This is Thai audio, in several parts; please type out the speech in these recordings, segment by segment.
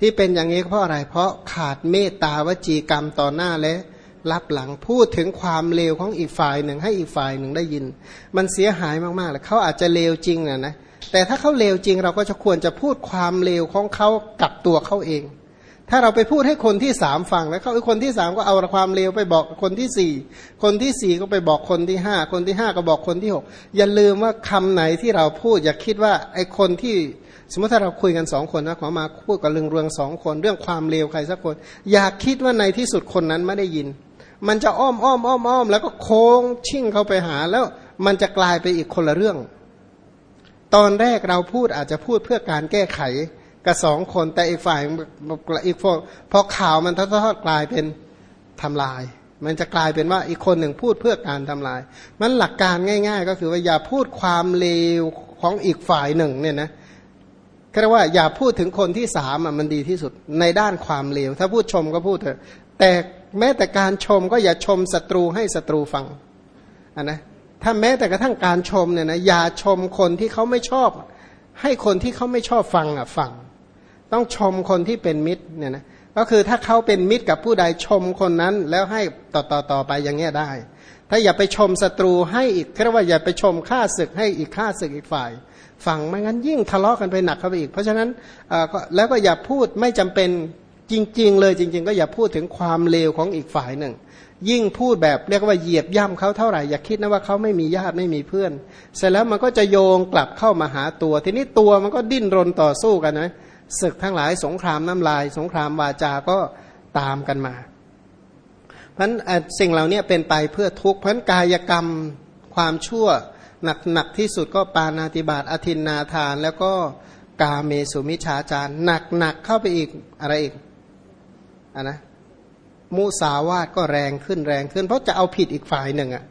ที่เป็นอย่างนี้เพราะอะไร เพราะขาดเมตตาวจีกรรมต่อหน้าและรับหลังพูดถึงความเลวของอีกฝ่ายหนึ่งให้อีกฝ่ายหนึ่งได้ยิน มันเสียหายมากๆเลยเขาอาจจะเลวจริงนะนะแต่ถ้าเขาเลวจริงเราก็จะควรจะพูดความเลวของเขากับตัวเขาเอง ถ้าเราไปพูดให้คนที่สามฟังแล้วเขาคนที่สามก็เอาความเลวไปบอกคนที่สี่คนที่สี่ก็ไปบอกคนที่ห้าคนที่ห้าก็บอกคนที่หกอย่าลืมว่าคำไหนที่เราพูดอย่าคิดว่าไอ้คนที่ สมมติถ้าเราคุยกันสองคนนะขอมาพูดกับเรื่องเรืองสองคน เรื่องความเลวใครสักคน อย่าคิดว่าในที่สุดคนนั้นไม่ได้ยิน มันจะอ้อมอ้อมอ้อมอ้อมแล้วก็โค้งชิ่งเข้าไปหาแล้วมันจะกลายไปอีกคนละเรื่อง ตอนแรกเราพูดอาจจะพูดเพื่อการแก้ไขกับสองคนแต่อีกฝ่ายอีกพอข่าวมันทอดกลายเป็นทำลาย มันจะกลายเป็นว่าอีกคนหนึ่งพูดเพื่อการทำลาย มันหลักการง่าย ๆ ก็คือว่าอย่าพูดความเลวของอีกฝ่ายหนึ่งเนี่ยนะเรียกว่าอย่าพูดถึงคนที่สามอะมันดีที่สุดในด้านความเลวถ้าพูดชมก็พูดเถอะ แต่แม้แต่การชมก็อย่าชมศัตรูให้ศัตรูฟังอะนะถ้าแม้แต่กระทั่งการชมเนี่ยนะอย่าชมคนที่เขาไม่ชอบ ให้คนที่เขาไม่ชอบฟังอะฟัง ต้องชมคนที่เป็นมิตรเนี่ยนะก็คือถ้าเขาเป็นมิตรกับผู้ใดชมคนนั้น แล้วให้ต่อต่อต่อไปอย่างเงี้ยได้ ถ้าอย่าไปชมศัตรูให้อีกเรียกว่าอย่าไปชมฆ่าศึกให้อีกฆ่าศึกอีกฝ่าย ฟังไม่งั้นยิ่งทะเลาะกันไปหนักเข้าไปอีก เพราะฉะนั้นแล้วก็อย่าพูดไม่จำเป็นจริง ๆ เลยจริง ๆ ก็อย่าพูดถึงความเลวของอีกฝ่ายหนึ่ง ยิ่งพูดแบบเรียกว่าเหยียบย่ำเขาเท่าไหร่อย่าคิดนะว่าเขาไม่มีญาติไม่มีเพื่อน เสร็จแล้วมันก็จะโยงกลับเข้ามาหาตัว ทีนี้ตัวมันก็ดิ้นรนต่อสู้กันนะศึกทั้งหลายสงครามน้ำลาย สงครามวาจาก็ตามกันมาเพราะสิ่งเหล่านี้เป็นไปเพื่อทุกข์เพราะกายกรรมความชั่ว หนักหนักที่สุดก็ปานาติบาตอธินนาทาน แล้วก็กาเมสุมิชาจารหนักหนักเข้าไปอีกอะไรอีกอะนะมุสาวาทก็แรงขึ้นแรงขึ้น เพราะจะเอาผิดอีกฝ่ายหนึ่งอะ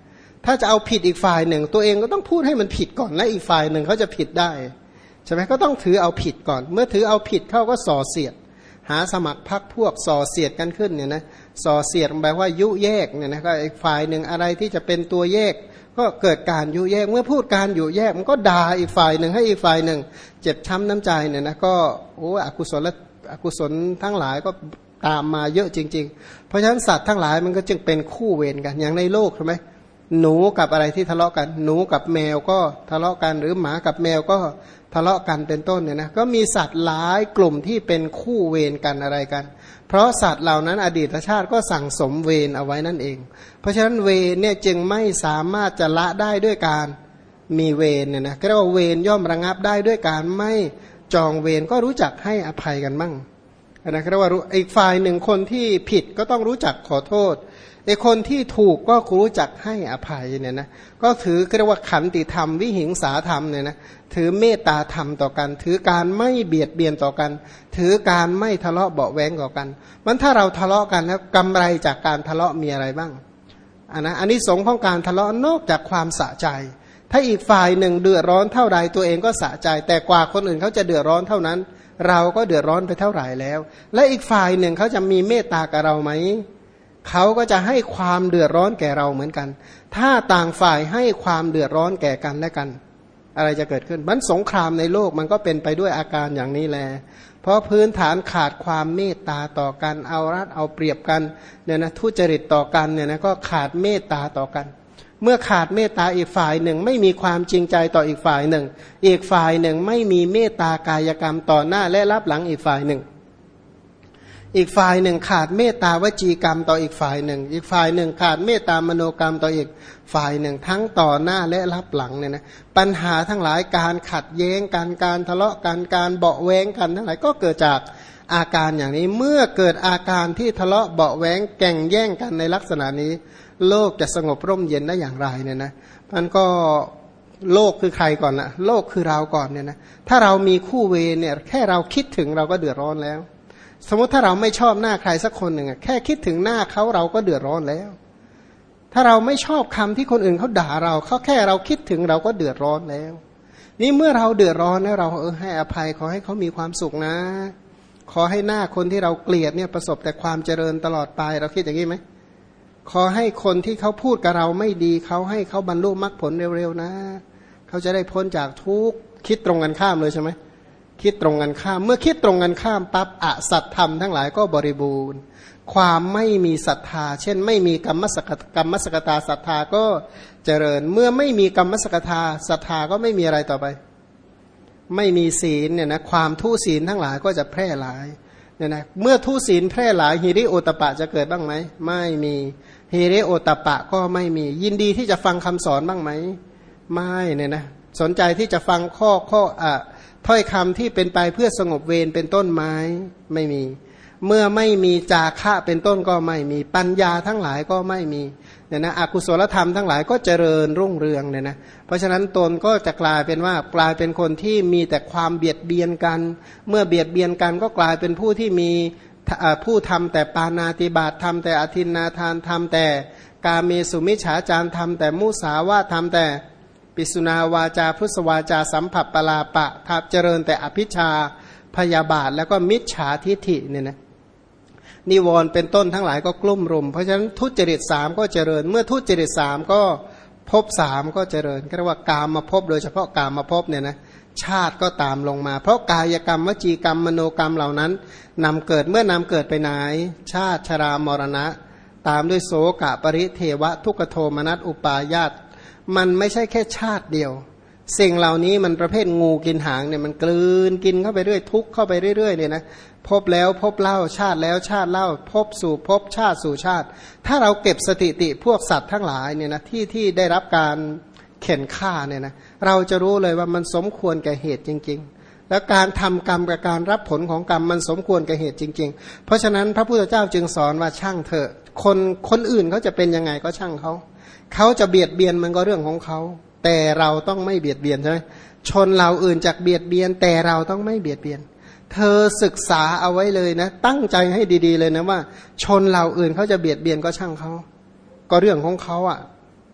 ถ้าจะเอาผิดอีกฝ่ายหนึ่ง ตัวเองก็ต้องพูดให้มันผิดก่อนและอีกฝ่ายหนึ่งเขาจะผิดได้ใช่ไหมก็ต้องถือเอาผิดก่อน เมื่อถือเอาผิดเขาก็ส่อเสียด หาสมัครพักพวกส่อเสียดกันขึ้นเนี่ยนะส่อเสียดแปลว่ายุแยกเนี่ยนะก็อีกฝ่ายหนึ่งอะไรที่จะเป็นตัวแยก ก็เกิดการยุแยกเมื่อพูดการยุแยกมันก็ด่าอีกฝ่ายหนึ่งให้อีกฝ่ายหนึ่ง เจ็บช้าน้ำใจเนี่ยนะก็โอ้อกุศลและอกุศลทั้งหลายก็ตามมาเยอะจริง ๆ เพราะฉะนั้นสัตว์ทั้งหลายมันก็จึงเป็นคู่เวรกันอย่างในโลกใช่ไหม หนูกับอะไรที่ทะเลาะกัน หนูกับแมวก็ทะเลาะกันหรือหมากับแมวก็ทะเลาะกันเป็นต้นเนี่ยนะก็มีสัตว์หลายกลุ่มที่เป็นคู่เวรกันอะไรกัน เพราะสัตว์เหล่านั้นอดีตชาติก็สั่งสมเวรเอาไว้นั่นเอง เพราะฉะนั้นเวรเนี่ยจึงไม่สามารถจะละได้ด้วยการมีเวรเนี่ยนะก็เรียกว่าเวรย่อมระงับได้ด้วยการไม่จองเวรก็รู้จักให้อภัยกันมั่งนะเรียกว่าอีกฝ่ายหนึ่งคนที่ผิดก็ต้องรู้จักขอโทษ ไอคนที่ถูกก็รู้จักให้อภัยเนี่ยนะก็ถือเรียกว่าขันติธรรมวิหิงสาธรรมเนี่ยนะถือเมตตาธรรมต่อกัน ถือการไม่เบียดเบียนต่อกัน ถือการไม่ทะเลาะเบาแวงต่อกัน มันถ้าเราทะเลาะกันแล้วกำไรจากการทะเลาะมีอะไรบ้างอันนะอันนี้สงของการทะเลาะนอกจากความสะใจ ถ้าอีกฝ่ายหนึ่งเดือดร้อนเท่าใดตัวเองก็สะใจ แต่กว่าคนอื่นเขาจะเดือดร้อนเท่านั้น เราก็เดือดร้อนไปเท่าไหร่แล้ว และอีกฝ่ายหนึ่งเขาจะมีเมตตากับเราไหม เขาก็จะให้ความเดือดร้อนแก่เราเหมือนกัน ถ้าต่างฝ่ายให้ความเดือดร้อนแก่กันและกัน อะไรจะเกิดขึ้น มันสงครามในโลกมันก็เป็นไปด้วยอาการอย่างนี้แหละเพราะพื้นฐานขาดความเมตตาต่อกัน เอารัดเอาเปรียบกันเนี่ยนะทุจริตต่อกันเนี่ยนะก็ขาดเมตตาต่อกัน เมื่อขาดเมตตาอีกฝ่ายหนึ่ง ไม่มีความจริงใจต่ออีกฝ่ายหนึ่ง อีกฝ่ายหนึ่งไม่มีเมตตากายกรรมต่อหน้าและรับหลังอีกฝ่ายหนึ่ง อีกฝ่ายหนึ่งขาดเมตตาวจีกรรมต่ออีกฝ่ายหนึ่ง อีกฝ่ายหนึ่งขาดเมตตามโนกรรมต่ออีกฝ่ายหนึ่ง ทั้งต่อหน้าและรับหลังเนี่ยนะปัญหาทั้งหลายการขัดแย้งกันการทะเลาะกันการเบาแวงกันทั้งหลายก็เกิดจากอาการอย่างนี้เมื่อเกิดอาการที่ทะเลาะเบาแวงแก่งแย่งกันในลักษณะนี้ โลกจะสงบร่มเย็นได้อย่างไรเนี่ยนะมันก็โลกคือใครก่อนนะโลกคือเราก่อนเนี่ยนะถ้าเรามีคู่เวรเนี่ยแค่เราคิดถึงเราก็เดือดร้อนแล้ว สมมติถ้าเราไม่ชอบหน้าใครสักคนหนึ่งแค่คิดถึงหน้าเขาเราก็เดือดร้อนแล้ว ถ้าเราไม่ชอบคำที่คนอื่นเขาด่าเราเขาแค่เราคิดถึงเราก็เดือดร้อนแล้ว นี่เมื่อเราเดือดร้อนแล้วเราเออให้อภัยขอให้เขามีความสุขนะ ขอให้หน้าคนที่เราเกลียดเนี่ยประสบแต่ความเจริญตลอดไปเราคิดอย่างนี้ไหมขอให้คนที่เขาพูดกับเราไม่ดีเขาให้เขาบรรลุมรรคผลเร็วๆนะ เขาจะได้พ้นจากทุกคิดตรงกันข้ามเลยใช่ไหม คิดตรงกันข้าม เมื่อคิดตรงกันข้ามปั๊บอสัตธรรมทั้งหลายก็บริบูรณ์ ความไม่มีศรัทธา เช่น ไม่มีกรรมสกกรรมสกตาศรัทธาก็เจริญ เมื่อไม่มีกรรมสกตาศรัทธาก็ไม่มีอะไรต่อไป ไม่มีศีลเนี่ยนะความทุศีลทั้งหลายก็จะแพร่หลายเนี่ยนะเมื่อทุศีลแพร่หลายฮิริโอตปะจะเกิดบ้างไหมไม่มีฮิริโอตปะก็ไม่มี ยินดีที่จะฟังคำสอนบ้างไหมไม่เนี่ยนะสนใจที่จะฟังข้อข้ออะ ถ้อยคำที่เป็นไปเพื่อสงบเวรเป็นต้นไม้ไม่มี เมื่อไม่มีจาคะเป็นต้นก็ไม่มีปัญญาทั้งหลายก็ไม่มีเนี่ยนะอกุศลธรรมทั้งหลายก็เจริญรุ่งเรืองเนี่ยนะเพราะฉะนั้นตนก็จะกลายเป็นว่ากลายเป็นคนที่มีแต่ความเบียดเบียนกัน เมื่อเบียดเบียนกันก็กลายเป็นผู้ที่มีผู้ทำแต่ปานาติบาตทำแต่อธินนาทานทำแต่กาเมสุมิฉาจารทำแต่มุสาวาทำแต่ ปิสุนาวาจาพุทธวาจาสัมผัสปลาปะทับเจริญแต่อภิชาพยาบาทแล้วก็มิจฉาทิฐิเนี่ยนะนิวรณ์เป็นต้นทั้งหลายก็กลุ่มรุม เพราะฉะนั้นทุจริตสามก็เจริญ เมื่อทุจริตสามก็พบสามก็เจริญก็เรียกว่ากามมาพบโดยเฉพาะกามมาพบเนี่ยนะชาติก็ตามลงมา เพราะกายกรรมวจีกรรมมโนกรรมเหล่านั้นนำเกิดเมื่อนำเกิดไปไหน ชาติชรามรณะ ตามด้วยโสกะปริเทวะทุกโทมนัสอุปาญาต มันไม่ใช่แค่ชาติเดียว สิ่งเหล่านี้มันประเภทงูกินหางเนี่ยมันกลืนกินเข้าไปเรื่อยทุกเข้าไปเรื่อยๆเนี่ยนะพบแล้วพบเล่าชาติแล้วชาติเล่า พบสู่พบชาติสู่ชาติ ถ้าเราเก็บสถิติพวกสัตว์ทั้งหลายเนี่ยนะที่ที่ได้รับการเข็นฆ่าเนี่ยนะเราจะรู้เลยว่ามันสมควรแก่เหตุจริง ๆ แล้วการทำกรรมกับการรับผลของกรรมมันสมควรแก่เหตุจริง ๆ เพราะฉะนั้นพระพุทธเจ้าจึงสอนว่าช่างเถอะคนคนอื่นเขาจะเป็นยังไงก็ช่างเขา เขาจะเบียดเบียนมันก็เรื่องของเขา แต่เราต้องไม่เบียดเบียนใช่ไหมชนเราอื่นจากเบียดเบียน แต่เราต้องไม่เบียดเบียน เธอศึกษาเอาไว้เลยนะ ตั้งใจให้ดี ๆ เลยนะว่า ชนเราอื่นเขาจะเบียดเบียนก็ช่างเขา ก็เรื่องของเขาอะ่ะ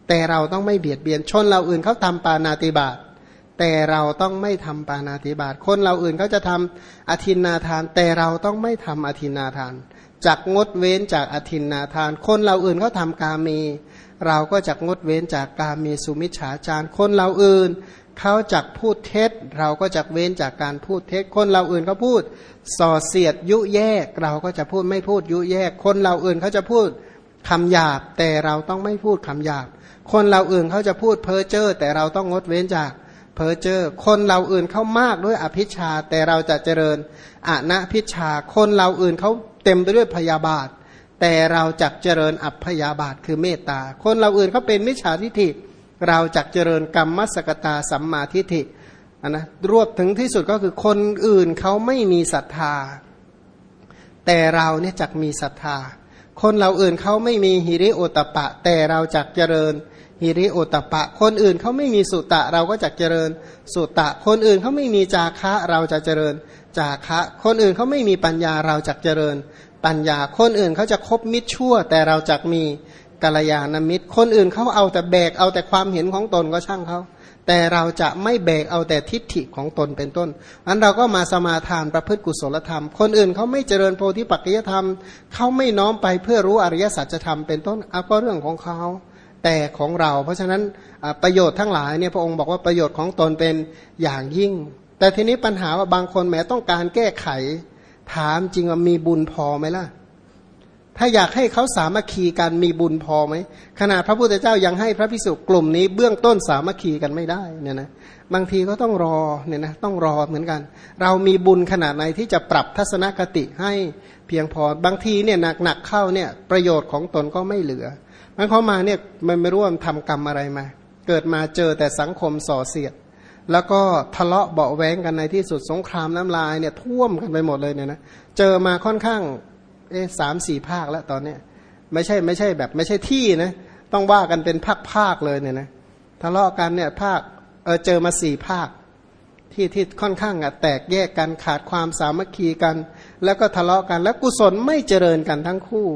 แต่เราต้องไม่เบียดเบียน ชนเราอื่นเขาทำปานาติบาตแต่เราต้องไม่ทำปานาติบาตคนเราอื่นเขาจะทำอธินนาทาน แต่เราต้องไม่ทำอธินนาทาน จากงดเว้นจากอธินนาทาน คนเราอื่นเขาทากาเมีเราก็จะงดเว้นจากการมีสุมิจฉาจารคนเราอื่นเขาจักพูดเท็จ เราก็จะเว้นจากการพูดเท็จ คนเราอื่นเขาพูดส่อเสียดยุแยก เราก็จะพูดไม่พูดยุแยก คนเราอื่นเขาจะพูดคำหยาบแต่เราต้องไม่พูดคำหยาบ คนเราอื่นเขาจะพูดเพ้อเจ้อแต่เราต้องงดเว้นจาก พ้อเจ้อคนเราอื่นเขามากด้วยอภิชาแต่เราจะเจริญอนะพิชาคนเราอื่นเขาเต็มไปด้วยพยาบาท แต่เราจักเจริญอัพยาบาทคือเมตตา คนเราอื่นเขาเป็นมิจฉาทิฐิ เราจักเจริญกรรมมัสกตาสัมมาทิฏฐินนะรวบถึงที่สุดก็คือคนอื่นเขาไม่มีศรัทธา แต่เราเนี่ยจักมีศรัทธา คนเราอื่นเขาไม่มีฮิริโอตปะ แต่เราจักเจริญ ฮิริโอตปะ คนอื่นเขาไม่มีสุตะเราก็จักเจริญสุตะ คนอื่นเขาไม่มีจาคะเราจะเจริญจาคะ คนอื่นเขาไม่มีปัญญาเราจักเจริญ ปัญญา คนอื่นเขาจะคบมิตรชั่ว แต่เราจักมีกัลยาณมิตร คนอื่นเขาเอาแต่แบกเอาแต่ความเห็นของตนก็ช่างเขาแต่เราจะไม่แบกเอาแต่ทิฏฐิของตนเป็นต้นอันเราก็มาสมาทานประพฤติกุศลธรรม คนอื่นเขาไม่เจริญโพธิปัจจยธรรม เขาไม่น้อมไปเพื่อรู้อริยสัจธรรมเป็นต้นเอาก็เรื่องของเขา แต่ของเรา เพราะฉะนั้นประโยชน์ทั้งหลายเนี่ยพระองค์บอกว่าประโยชน์ของตนเป็นอย่างยิ่ง แต่ทีนี้ปัญหาว่าบางคนแม้ต้องการแก้ไข ถามจริงว่ามีบุญพอไหมล่ะ ถ้าอยากให้เขาสามัคคีกันมีบุญพอไหมขณะพระพุทธเจ้ายังให้พระพิสุกลุ่มนี้เบื้องต้นสามัคคีกันไม่ได้เนี่ยนะบางทีก็ต้องรอเนี่ยนะต้องรอเหมือนกัน เรามีบุญขนาดไหนที่จะปรับทัศนคติให้เพียงพอบางทีเนี่ยหนักๆเข้าเนี่ยประโยชน์ของตนก็ไม่เหลือ มันเขามาเนี่ยมันไม่รู้ว่าทำกรรมอะไรมา เกิดมาเจอแต่สังคมส่อเสียด แล้วก็ทะเลาะเบาแวงกันในที่สุดสงครามน้ำลายเนี่ยท่วมกันไปหมดเลยเนี่ยนะเจอมาค่อนข้างเอสามสี่ภาคแล้วตอนเนี้ยไม่ใช่ไม่ใช่แบบไม่ใช่ที่นะต้องว่ากันเป็นภาคภาคเลยเนี่ยนะทะเลาะกันเนี่ยภาคเออเจอมาสี่ภาคที่ที่ค่อนข้างอะแตกแยกกันขาดความสามัคคีกัน แล้วก็ทะเลาะกัน แล้วกุศลไม่เจริญกันทั้งคู่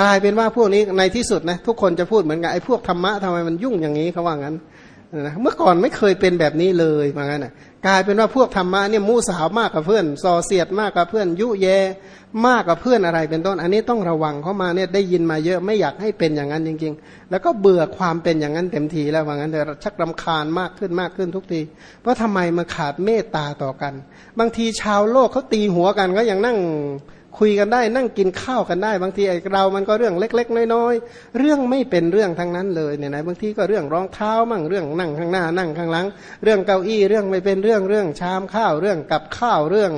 กลายเป็นว่าพวกนี้ในที่สุดนะทุกคนจะพูดเหมือนกันไอ้พวกธรรมะทำไมมันยุ่งอย่างนี้เขาว่างั้นนะเมื่อก่อนไม่เคยเป็นแบบนี้เลยมางั้นนะกลายเป็นว่าพวกธรรมะเนี่ยมูสาวมากกับเพื่อนซอเสียดมากกับเพื่อน ยุแยมากกับเพื่อนอะไรเป็นต้น อันนี้ต้องระวังเข้ามาเนี่ยได้ยินมาเยอะไม่อยากให้เป็นอย่างนั้นจริง ๆ แล้วก็เบื่อความเป็นอย่างนั้นเต็มทีแล้วว่างั้นแต่ชักรำคาญมากขึ้นมากขึ้นทุกที เพราะทำไมมันขาดเมตตาต่อกัน บางทีชาวโลกเขาตีหัวกันก็ยังนั่ง คุยกันได้นั่งกินข้าวกันได้ บางทีไอ้เรามันก็เรื่องเล็ก ๆ น้อยๆเรื่องไม่เป็นเรื่องทั้งนั้นเลยเนี่ยนะบางทีก็เรื่องรองเท้ามั่งเรื่องนั่งข้างหน้านั่งข้างหลัง เรื่องเก้าอี้เรื่องไม่เป็นเรื่องเรื่องชามข้าวเรื่องกับข้าวเรื่อง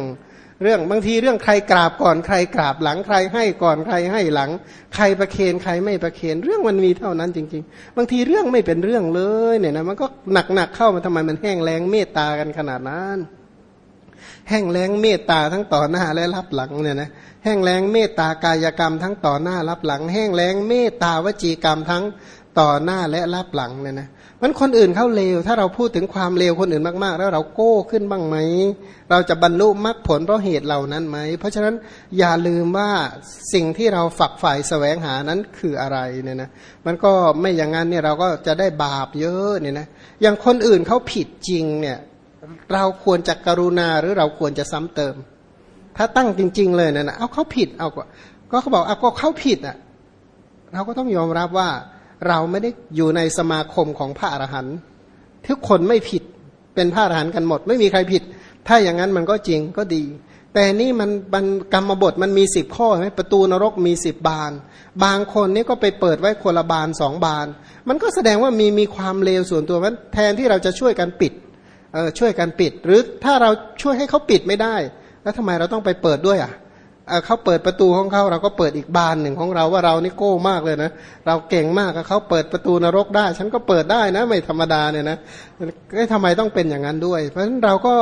เรื่องบางทีเรื่องใครกราบก่อนใครกราบหลังใครให้ก่อนใครให้หลัง ใครประเคนใครไม่ประเคนเรื่องมันมีเท่านั้นจริง ๆ บางทีเรื่องไม่เป็นเรื่องเลยเนี่ยนะมันก็หนักๆเข้ามาทำไมมันแห้งแล้งเมตตากันขนาดนั้น แห้งแล้งเมตตาทั้งต่อหน้าและรับหลังเนี่ยนะแห้งแล้งเมตตากายกรรมทั้งต่อหน้ารับหลัง แห้งแล้งเมตตาวจีกรรมทั้งต่อหน้าและรับหลังเนี่ยนะมันคนอื่นเขาเลวถ้าเราพูดถึงความเลวคนอื่นมากๆ แล้วเราโก้ขึ้นบ้างไหม เราจะบรรลุมรรคผลเพราะเหตุเหล่านั้นไหม เพราะฉะนั้นอย่าลืมว่าสิ่งที่เราฝักใฝ่แสวงหานั้นคืออะไรเนี่ยนะมันก็ไม่อย่างนั้นเนี่ยเราก็จะได้บาปเยอะเนี่ยนะอย่างคนอื่นเขาผิดจริงเนี่ย เราควรจะกรุณาหรือเราควรจะซ้ำเติม ถ้าตั้งจริง ๆ เลยนะนะเอาเขาผิดเอาก็เขาบอกเอาก็เขาผิดอะ เราก็ต้องยอมรับว่าเราไม่ได้อยู่ในสมาคมของพระอรหันต์ทุกคนไม่ผิดเป็นพระอรหันต์กันหมด ไม่มีใครผิด ถ้าอย่างนั้นมันก็จริงก็ดี แต่นี่มันมันกรรมบทมันมีสิบข้อไหมประตูนรกมีสิบบาน บางคนนี่ก็ไปเปิดไว้คนละบานสองบาน มันก็แสดงว่ามีมีความเลวส่วนตัวมันแทนที่เราจะช่วยกันปิด เออช่วยกันปิด หรือถ้าเราช่วยให้เขาปิดไม่ได้ แล้วทำไมเราต้องไปเปิดด้วยอะเขาเปิดประตูของเขาเราก็เปิดอีกบานหนึ่งของเราว่าเรานี่โก้มากเลยนะ เราเก่งมากเขาเปิดประตูนรกได้ ฉันก็เปิดได้นะ ไม่ธรรมดาเนี่ยนะทำไมต้องเป็นอย่างนั้นด้วย เพราะฉะนั้นเราก็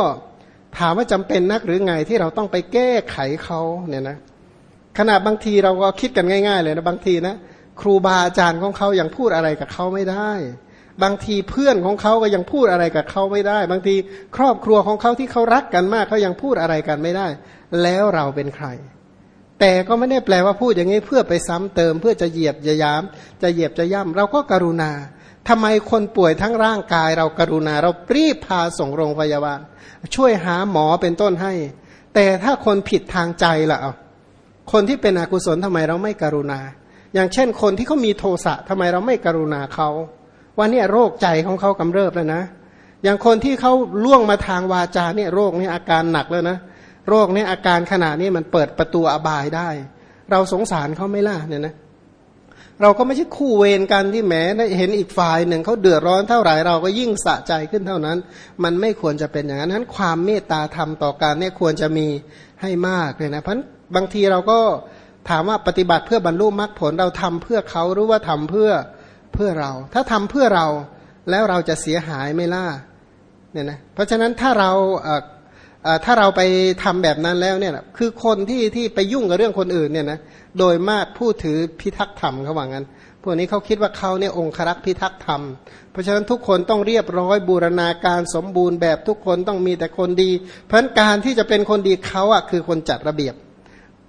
ถามว่าจำเป็นนักหรือไงที่เราต้องไปแก้ไขเขาเนี่ยนะขณะบางทีเราก็คิดกันง่าย ๆ เลยนะบางทีนะครูบาอาจารย์ของเขายัางพูดอะไรกับเขาไม่ได้ บางทีเพื่อนของเขาก็ยังพูดอะไรกับเขาไม่ได้ บางทีครอบครัวของเขาที่เขารักกันมากเขายังพูดอะไรกันไม่ได้ แล้วเราเป็นใคร แต่ก็ไม่ได้แปลว่าพูดอย่างนี้เพื่อไปซ้ำเติม เพื่อจะเหยียบจะยาม จะเหยียบจะย่ำเราก็กรุณาทำไมคนป่วยทั้งร่างกาย เรากรุณา เรารีบพาส่งโรงพยาบาล ช่วยหาหมอเป็นต้นให้ แต่ถ้าคนผิดทางใจล่ะเอาคนที่เป็นอกุศลทำไมเราไม่กรุณา อย่างเช่นคนที่เขามีโทสะทำไมเราไม่กรุณาเขา ว่าเนี่ยโรคใจของเขากำเริบแล้วนะ อย่างคนที่เขาล่วงมาทางวาจาเนี่ยโรคเนี้อาการหนักแล้วนะ โรคเนี้อาการขนาดนี้มันเปิดประตูอบายได้ เราสงสารเขาไม่ล่ะเนี่ยนะเราก็ไม่ใช่คู่เวรกันที่แหมเห็นอีกฝ่ายหนึ่งเขาเดือดร้อนเท่าไหร่เราก็ยิ่งสะใจขึ้นเท่านั้น มันไม่ควรจะเป็นอย่างนั้นนั้นความเมตตาธรรมต่อการเนี่ยควรจะมีให้มากเลยนะเพราะบางทีเราก็ถามว่าปฏิบัติเพื่อบรรลุมรรคผลเราทำเพื่อเขาหรือว่าทำเพื่อ เพื่อเรา ถ้าทำเพื่อเราแล้วเราจะเสียหายไม่ล่าเนี่ยนะเพราะฉะนั้นถ้าเราถ้าเราไปทำแบบนั้นแล้วเนี่ยคือคนที่ที่ไปยุ่งกับเรื่องคนอื่นเนี่ยนะโดยมากผู้ถือพิทักษ์ธรรมเขาว่างั้นพวกนี้เขาคิดว่าเขาเนี่ยองครักษ์พิทักษ์ธรรม เพราะฉะนั้นทุกคนต้องเรียบร้อยบูรณาการสมบูรณ์แบบทุกคนต้องมีแต่คนดี เพราะฉะนั้นการที่จะเป็นคนดีเขาอะคือคนจัดระเบียบ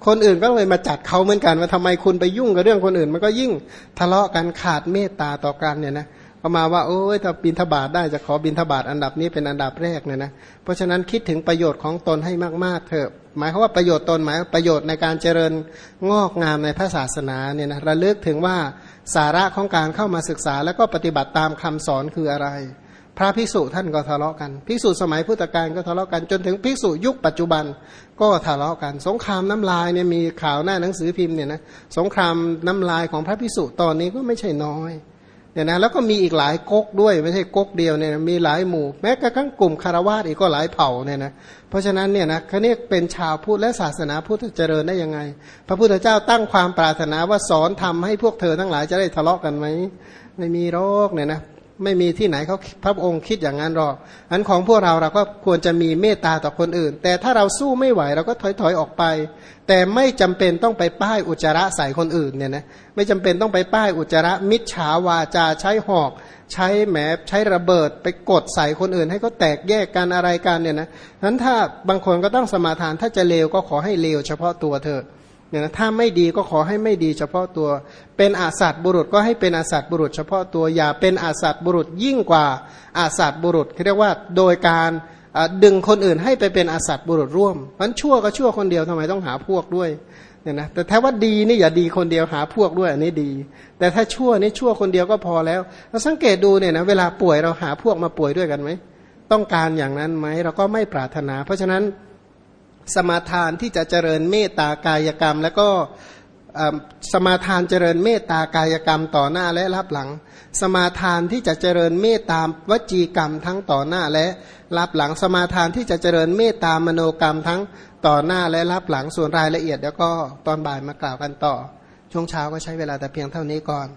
คนอื่นก็เลยมาจัดเขาเหมือนกันว่าทำไมคุณไปยุ่งกับเรื่องคนอื่น มันก็ยิ่งทะเลาะกันขาดเมตตาต่อกันเนี่ยนะประมาว่าโอ้ยถ้าบินทบาทได้จะขอบินทบาทอันดับนี้เป็นอันดับแรกเนี่ยนะเพราะฉะนั้นคิดถึงประโยชน์ของตนให้มากๆเถอะ หมายความว่าประโยชน์ตนหมายประโยชน์ในการเจริญงอกงามในพระศาสนาเนี่ยนะระลึกถึงว่าสาระของการเข้ามาศึกษา แล้วก็ปฏิบัติตามคำสอนคืออะไร พระภิกษุท่านก็ทะเลาะกันภิกษุสมัยพุทธกาลก็ทะเลาะกันจนถึงภิกษุยุคปัจจุบัน ก็ทะเลาะกัน สงครามน้ำลายเนี่ยมีข่าวหน้าหนังสือพิมพ์เนี่ยนะสงครามน้ำลายของพระภิกษุตอนนี้ก็ไม่ใช่น้อยเนี่ยนะแล้วก็มีอีกหลายก๊กด้วยไม่ใช่ก๊กเดียวเนี่ยมีหลายหมู่ แม้กระทั่งกลุ่มคารวาสอีกก็หลายเผ่าเนี่ยนะเพราะฉะนั้นเนี่ยนะเขาเรียกเป็นชาวพุทธและศาสนาพุทธเจริญได้ยังไง พระพุทธเจ้าตั้งความปรารถนาว่าสอนทำให้พวกเธอทั้งหลายจะได้ทะเลาะกันไหมไม่มีโรคเนี่ยนะ ไม่มีที่ไหนเขาพระองค์คิดอย่างนั้นหรอกอันของพวกเราเราก็ควรจะมีเมตตาต่อคนอื่น แต่ถ้าเราสู้ไม่ไหวเราก็ถอยถอยออกไป แต่ไม่จำเป็นต้องไปป้ายอุจจาระใส่คนอื่นเนี่ยนะไม่จำเป็นต้องไปป้ายอุจจาระมิจฉาวาจาใช้หอก ใช้แหมใช้ระเบิดไปกดใส่คนอื่น ให้เขาแตกแยกกันอะไรกันเนี่ยนะนั้นถ้าบางคนก็ต้องสมาทานถ้าจะเลวก็ขอให้เลวเฉพาะตัวเธอ เนี่ยนะถ้าไม่ดีก็ขอให้ไม่ดีเฉพาะตัว เป็นอาสัตบุรุษก็ให้เป็นอาสัตบุรุษ เฉพาะตัวอย่าเป็นอาสัตบุรุษยิ่งกว่าอาสัตบุรุษเรียกว่าโดยการดึงคนอื่นให้ไปเป็นอาสัตบุรุษร่วมมันชั่วก็ชั่วคนเดียวทำไมต้องหาพวกด้วยเนี่ยนะแต่ถ้าว่าดีนี่อย่าดีคนเดียวหาพวกด้วยอันนี้ดี แต่ถ้าชั่วนี่ชั่วคนเดียวก็พอแล้ว เราสังเกตดูเนี่ยนะเวลาป่วยเราหาพวกมาป่วยด้วยกันไหมต้องการอย่างนั้นไหมเราก็ไม่ปรารถนา เพราะฉะนั้น สมาทานที่จะเจริญเมตตากายกรรม แล้วก็สมาทานเจริญเมตตากายกรรมต่อหน้าและรับหลัง สมาทานที่จะเจริญเมตตาวจีกรรมทั้งต่อหน้าและรับหลัง สมาทานที่จะเจริญเมตตามโนกรรมทั้งต่อหน้าและรับหลังส่วนรายละเอียด แล้วก็ตอนบ่ายมากล่าวกันต่อ ช่วงเช้าก็ใช้เวลาแต่เพียงเท่านี้ก่อน